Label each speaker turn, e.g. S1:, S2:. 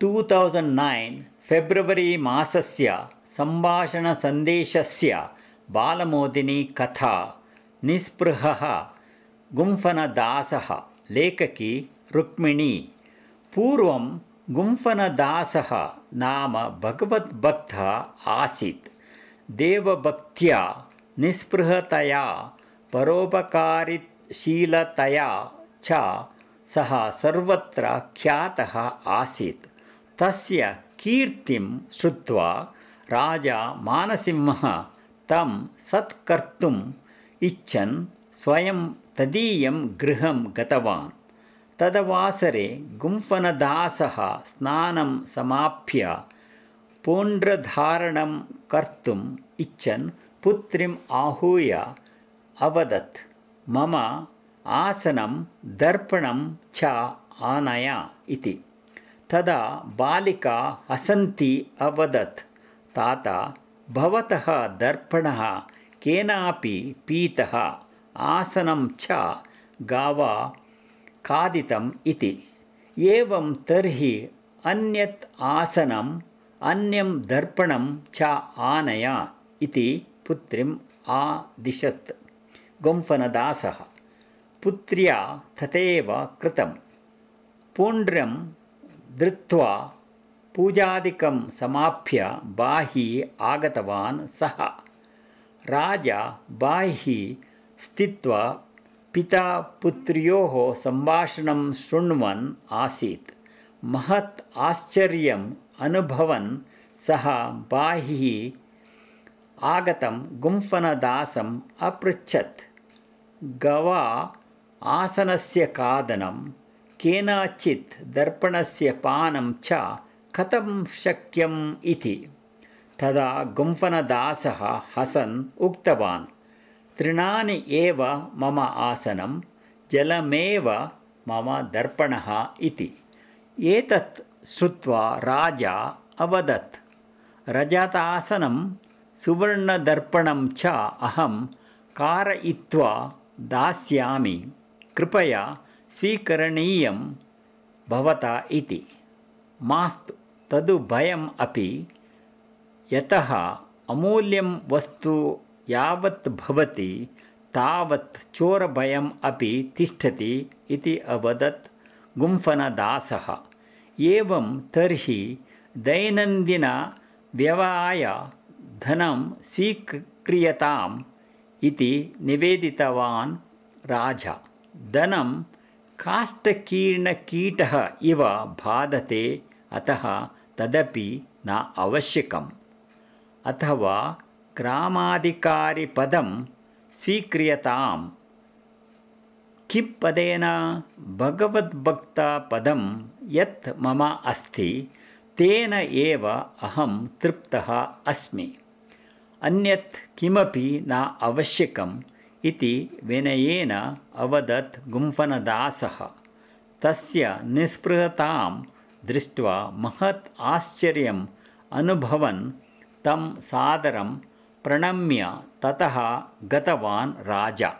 S1: Two thousand nine फेब्रवरी मासस्य सम्भाषणसन्देशस्य बालमोदिनी कथा निःस्पृहः गुम्फनदासः लेखकी रुक्मिणी पूर्वं गुम्फनदासः नाम भगवद्भक्तः आसीत् देवभक्त्या निःस्पृहतया परोपकारिशीलतया च सः सर्वत्र ख्यातः आसीत् तस्य कीर्तिं श्रुत्वा राजा मानसिंहः तं सत्कर्तुम् इच्छन् स्वयं तदीयं गृहं गतवान्। तदवासरे गुम्फनदासः स्नानं समाप्य पूण्ड्रधारणं कर्तुम् इच्छन् पुत्रीम् आहूय अवदत् मम आसनं दर्पणं च आनय इति तदा बालिका हसन्ती अवदत् ताता भवतः दर्पणः केनापि पीतः आसनं च गावा खादितम् इति। एवं तर्हि अन्यत् आसनम् अन्यं दर्पणं च आनय इति पुत्रीम् आदिशत्। गुम्फनदासः पुत्र्या तथैव कृतं पूण्ड्रं धृत्वा पूजादिकं समाप्य बाह्ये आगतवान् सः। राजा बाह्ये स्थित्वा पिता पुत्र्योः सम्भाषणं शृण्वन् आसीत्। महत् आश्चर्यम् अनुभवन् सः बाहिः आगतं गुम्फनदासम् अपृच्छत्। गवा आसनस्य खादनं केनचित् दर्पणस्य पानं च कथं शक्यम् इति। तदा गुम्फनदासः हसन् उक्तवान् तृणानि एव मम आसनं जलमेव मम दर्पणः इति। एतत् श्रुत्वा राजा अवदत् रजतासनं सुवर्णदर्पणं च अहं कारयित्वा दास्यामि। कृपया स्वीकरणीयं भवता इति। मास्तु तदु भयम् अपि यतः अमूल्यं वस्तु यावत् भवति तावत् चोरभयम् अपि तिष्ठति इति अवदत् गुम्फनदासः। एवं तर्हि दैनन्दिनव्यवाय धनं स्वीक्रियताम् इति निवेदितवान् राजा। धनं काष्ठकीर्णकीटः इव बाधते अतः तदपि न आवश्यकम्। अथवा ग्रामाधिकारिपदं स्वीक्रियताम्। किं पदेन भगवद्भक्तपदं यत् मम अस्ति तेन एव अहं तृप्तः अस्मि। अन्यत् किमपि न आवश्यकम् इति विनयेन अवदत् गुम्फनदासः। तस्य निःस्पृहतां दृष्ट्वा महत् आश्चर्यम् अनुभवन् तं सादरं प्रणम्य ततः गतवान् राजा